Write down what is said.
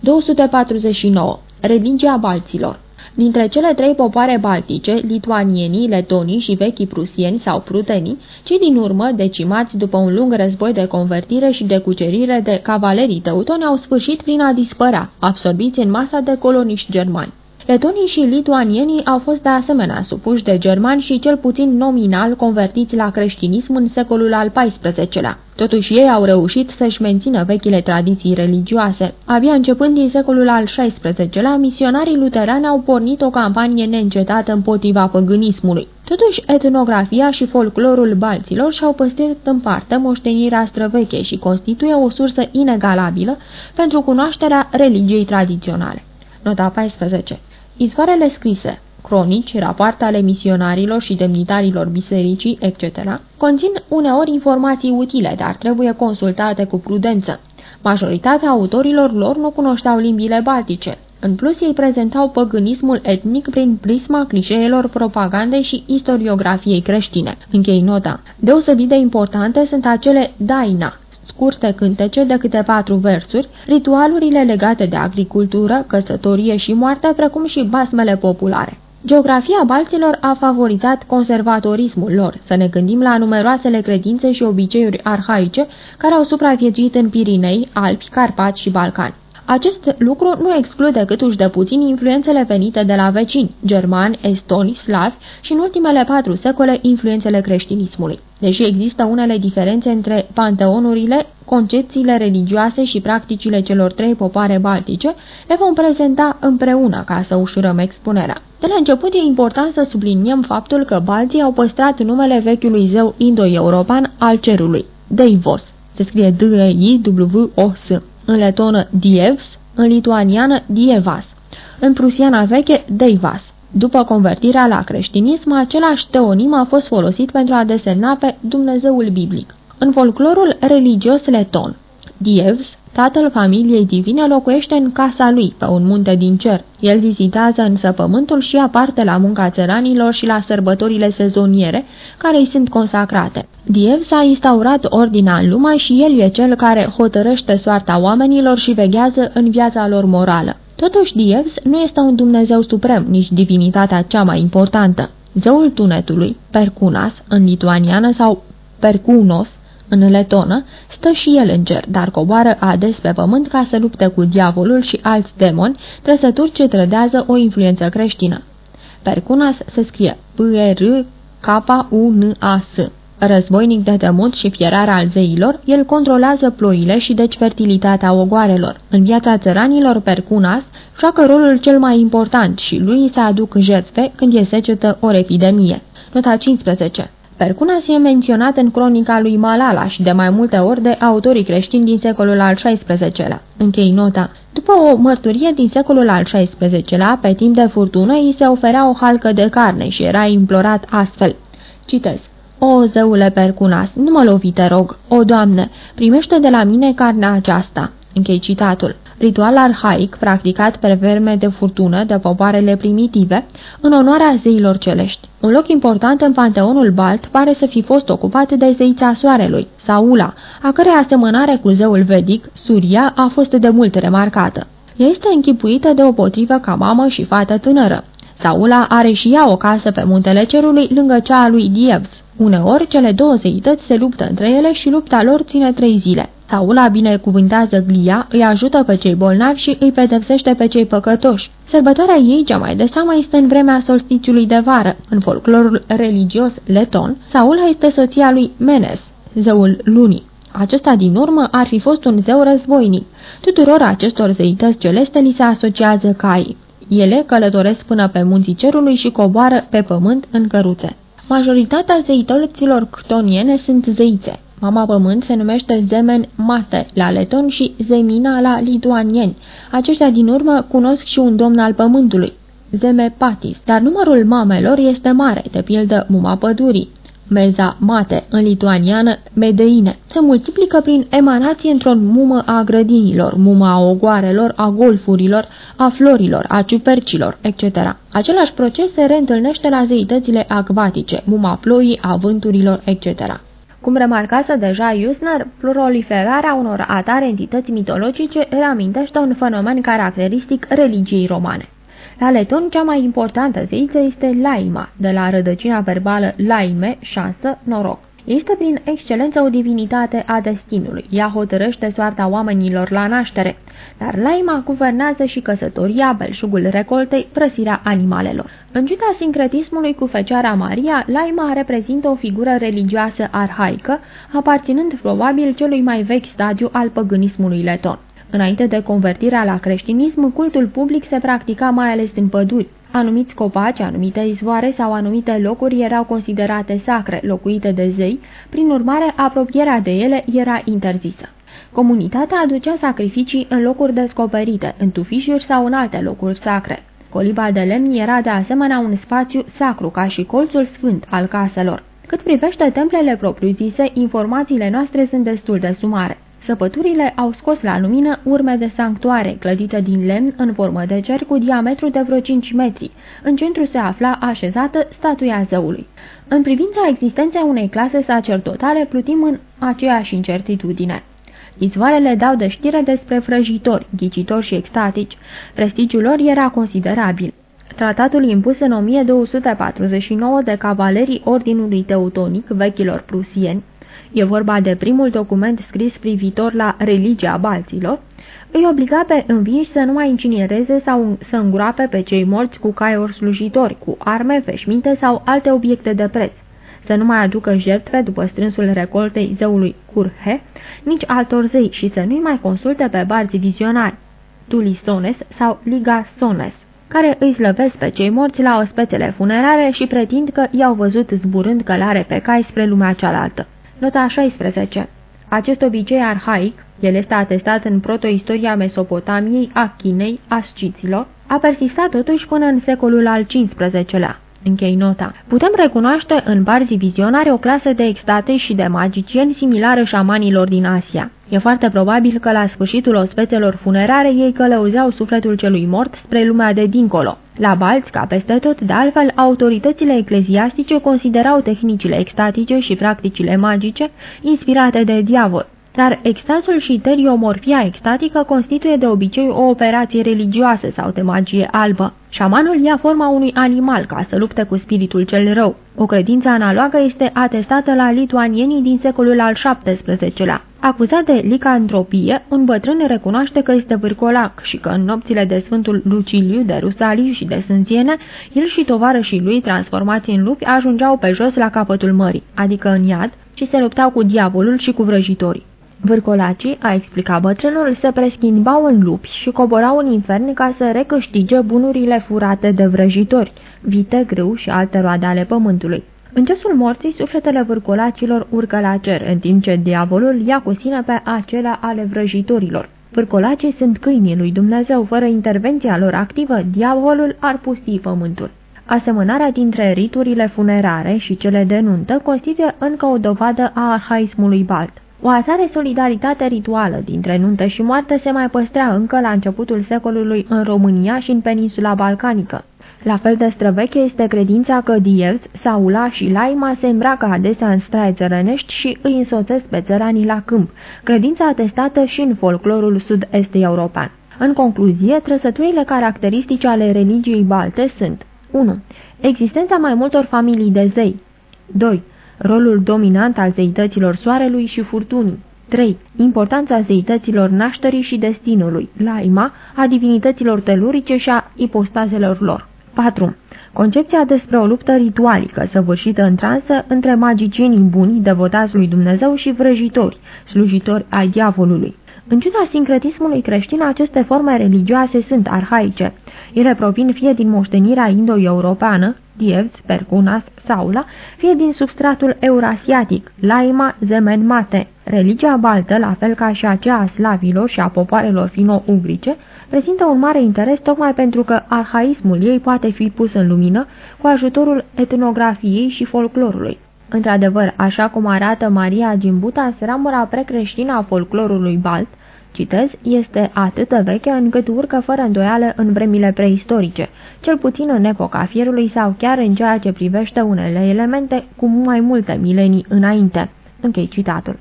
249. Religia balților Dintre cele trei popoare baltice, lituanienii, letonii și vechii prusieni sau prutenii, cei din urmă, decimați după un lung război de convertire și de cucerire de cavalerii teutoni, au sfârșit prin a dispărea, absorbiți în masa de coloniști germani. Letonii și lituanienii au fost de asemenea supuși de germani și cel puțin nominal convertiți la creștinism în secolul al XIV-lea. Totuși ei au reușit să-și mențină vechile tradiții religioase. Abia începând din secolul al XVI-lea, misionarii luterani au pornit o campanie neîncetată împotriva păgânismului. Totuși, etnografia și folclorul balților și-au păstrat în parte moștenirea străveche și constituie o sursă inegalabilă pentru cunoașterea religiei tradiționale. Nota 14. Izvoarele scrise, cronici, rapoarte ale misionarilor și demnitarilor bisericii, etc., conțin uneori informații utile, dar trebuie consultate cu prudență. Majoritatea autorilor lor nu cunoșteau limbile baltice. În plus, ei prezentau păgânismul etnic prin prisma clișeelor propagandei și istoriografiei creștine. Închei nota. Deosebit de importante sunt acele daina, scurte cântece de câte patru versuri, ritualurile legate de agricultură, căsătorie și moarte, precum și basmele populare. Geografia balților a favorizat conservatorismul lor, să ne gândim la numeroasele credințe și obiceiuri arhaice care au supraviețuit în Pirinei, Alpi, Carpați și Balcani. Acest lucru nu exclude câtuși de puțin influențele venite de la vecini, germani, estoni, slavi și în ultimele patru secole influențele creștinismului. Deși există unele diferențe între panteonurile, concepțiile religioase și practicile celor trei popoare baltice, le vom prezenta împreună ca să ușurăm expunerea. De la început e important să subliniem faptul că balții au păstrat numele vechiului zeu indo-european al cerului, Deivos. Se scrie D-E-I-W-O-S în letonă Dievs, în lituaniană Dievas, în prusiana veche Deivas. După convertirea la creștinism, același teonim a fost folosit pentru a desemna pe Dumnezeul biblic. În folclorul religios leton, Dievs Tatăl familiei divine locuiește în casa lui, pe un munte din cer. El vizitează însă pământul și aparte la munca țăranilor și la sărbătorile sezoniere, care îi sunt consacrate. Diev s-a instaurat ordinea în lume și el e cel care hotărăște soarta oamenilor și veghează în viața lor morală. Totuși, Dievs nu este un Dumnezeu suprem, nici divinitatea cea mai importantă. Zeul tunetului, Percunas, în lituaniană sau Percunos, în letonă, stă și el în cer, dar coboară ades pe pământ ca să lupte cu diavolul și alți demoni, trăsături ce trădează o influență creștină. Percunas se scrie P-R-K-U-N-A-S. Războinic de temut și fierarea al zeilor, el controlează ploile și deci fertilitatea ogoarelor. În viața țăranilor, Percunas joacă rolul cel mai important și lui se aduc jertfe când e secetă o epidemie. Nota 15 Percunas e menționat în cronica lui Malalaș și de mai multe ori de autorii creștini din secolul al XVI-lea. Închei nota. După o mărturie din secolul al XVI-lea, pe timp de furtună, îi se oferea o halcă de carne și era implorat astfel. Citez. O, zeule Percunas, nu mă lovi, te rog. O, Doamne, primește de la mine carnea aceasta. Închei citatul ritual arhaic practicat pe verme de furtună de popoarele primitive, în onoarea zeilor celești. Un loc important în panteonul balt pare să fi fost ocupat de zeița soarelui, Saula, a cărei asemănare cu zeul vedic, Suria, a fost de mult remarcată. Ea este închipuită de o potrivă ca mamă și fată tânără. Saula are și ea o casă pe muntele cerului lângă cea a lui Dievs. Uneori, cele două zeități se luptă între ele și lupta lor ține trei zile. Saula binecuvântează glia, îi ajută pe cei bolnavi și îi pedepsește pe cei păcătoși. Sărbătoarea ei cea mai de seamă este în vremea solstițiului de vară. În folclorul religios leton, Saula este soția lui Menes, zeul lunii. Acesta din urmă ar fi fost un zeu războinic. Tuturor acestor zeități celeste li se asociază caii. Ele călătoresc până pe munții cerului și coboară pe pământ în căruțe. Majoritatea zeităților ctoniene sunt zeițe. Mama pământ se numește Zemen Mate la leton și Zemina la lituanieni. Aceștia din urmă cunosc și un domn al pământului, Zeme Patis, dar numărul mamelor este mare, de pildă Muma Pădurii. Meza mate, în lituaniană, medeine, se multiplică prin emanație într-o mumă a grădinilor, muma a ogoarelor, a golfurilor, a florilor, a ciupercilor, etc. Același proces se reîntâlnește la zeitățile acvatice, muma ploii, a vânturilor, etc. Cum remarcase deja Iusner, proliferarea unor atare entități mitologice reamintește un fenomen caracteristic religiei romane. La leton, cea mai importantă zeiță este Laima, de la rădăcina verbală laime, șansă, noroc. Este prin excelență o divinitate a destinului. Ea hotărăște soarta oamenilor la naștere, dar Laima guvernează și căsătoria, belșugul recoltei, prăsirea animalelor. În ciuda sincretismului cu Fecioara Maria, Laima reprezintă o figură religioasă arhaică, aparținând probabil celui mai vechi stadiu al păgânismului leton. Înainte de convertirea la creștinism, cultul public se practica mai ales în păduri. Anumiți copaci, anumite izvoare sau anumite locuri erau considerate sacre, locuite de zei, prin urmare apropierea de ele era interzisă. Comunitatea aducea sacrificii în locuri descoperite, în tufișuri sau în alte locuri sacre. Coliba de lemn era de asemenea un spațiu sacru, ca și colțul sfânt al caselor. Cât privește templele propriu-zise, informațiile noastre sunt destul de sumare. Săpăturile au scos la lumină urme de sanctuare, clădită din lemn în formă de cer cu diametru de vreo 5 metri. În centru se afla așezată statuia zeului. În privința existenței unei clase sacerdotale plutim în aceeași incertitudine. Izvoarele dau de știre despre vrăjitori, ghicitori și extatici. Prestigiul lor era considerabil. Tratatul impus în 1249 de cavalerii Ordinului Teutonic, vechilor prusieni, e vorba de primul document scris privitor la religia balților, îi obliga pe învinși să nu mai incinereze sau să îngroape pe cei morți cu caiori slujitori, cu arme, veșminte sau alte obiecte de preț, să nu mai aducă jertfe după strânsul recoltei zeului Curhe, nici altor zei și să nu-i mai consulte pe barți vizionari, Tulisones sau Ligasones, care îi slăvesc pe cei morți la ospețele funerare și pretind că i-au văzut zburând călare pe cai spre lumea cealaltă. Nota 16. Acest obicei arhaic, el este atestat în protoistoria Mesopotamiei, a Chinei, a sciților, a persistat totuși până în secolul al XV-lea. Închei nota. Putem recunoaște în barzii vizionare o clasă de extate și de magicieni similară șamanilor din Asia. E foarte probabil că la sfârșitul ospețelor funerare ei călăuzeau sufletul celui mort spre lumea de dincolo. La Balți, ca peste tot, de altfel, autoritățile ecleziastice considerau tehnicile extatice și practicile magice inspirate de diavol. Dar extasul și teriomorfia extatică constituie de obicei o operație religioasă sau de magie albă. Șamanul ia forma unui animal ca să lupte cu spiritul cel rău. O credință analogă este atestată la lituanienii din secolul al XVII-lea. Acuzat de licantropie, un bătrân recunoaște că este vârcolac și că în nopțile de Sfântul Luciliu, de Rusaliu și de Sânziene, el și tovarășii lui, transformați în lupi, ajungeau pe jos la capătul mării, adică în iad, și se luptau cu diavolul și cu vrăjitorii. Vârcolacii, a explicat bătrânul, se preschimbau în lupi și coborau în infern ca să recâștige bunurile furate de vrăjitori, vite, grâu și alte roade ale pământului. În ceasul morții, sufletele vârcolacilor urcă la cer, în timp ce diavolul ia cu sine pe acelea ale vrăjitorilor. Vârcolacii sunt câinii lui Dumnezeu, fără intervenția lor activă, diavolul ar pusti pământul. Asemănarea dintre riturile funerare și cele de nuntă constituie încă o dovadă a arhaismului balt. O atare solidaritate rituală dintre nuntă și moarte se mai păstra încă la începutul secolului în România și în peninsula balcanică. La fel de străveche este credința că Dievț, Saula și Laima se îmbracă adesea în straie țărănești și îi însoțesc pe țăranii la câmp, credința atestată și în folclorul sud-est european. În concluzie, trăsăturile caracteristice ale religiei balte sunt 1. Existența mai multor familii de zei 2 rolul dominant al zeităților soarelui și furtunii. 3. Importanța zeităților nașterii și destinului, laima, a divinităților telurice și a ipostazelor lor. 4. Concepția despre o luptă ritualică, săvârșită în transă între magicienii buni, devotați lui Dumnezeu și vrăjitori, slujitori ai diavolului. În ciuda sincretismului creștin, aceste forme religioase sunt arhaice. Ele provin fie din moștenirea indo-europeană, Dievț, Percunas, Saula, fie din substratul eurasiatic, Laima, Zemen, Mate. Religia baltă, la fel ca și aceea a slavilor și a popoarelor fino-ugrice, prezintă un mare interes tocmai pentru că arhaismul ei poate fi pus în lumină cu ajutorul etnografiei și folclorului. Într-adevăr, așa cum arată Maria Gimbuta, ramura precreștină a folclorului balt, citez, este atât de veche încât urcă fără îndoială în vremile preistorice, cel puțin în epoca fierului sau chiar în ceea ce privește unele elemente cu mai multe milenii înainte. Închei citatul.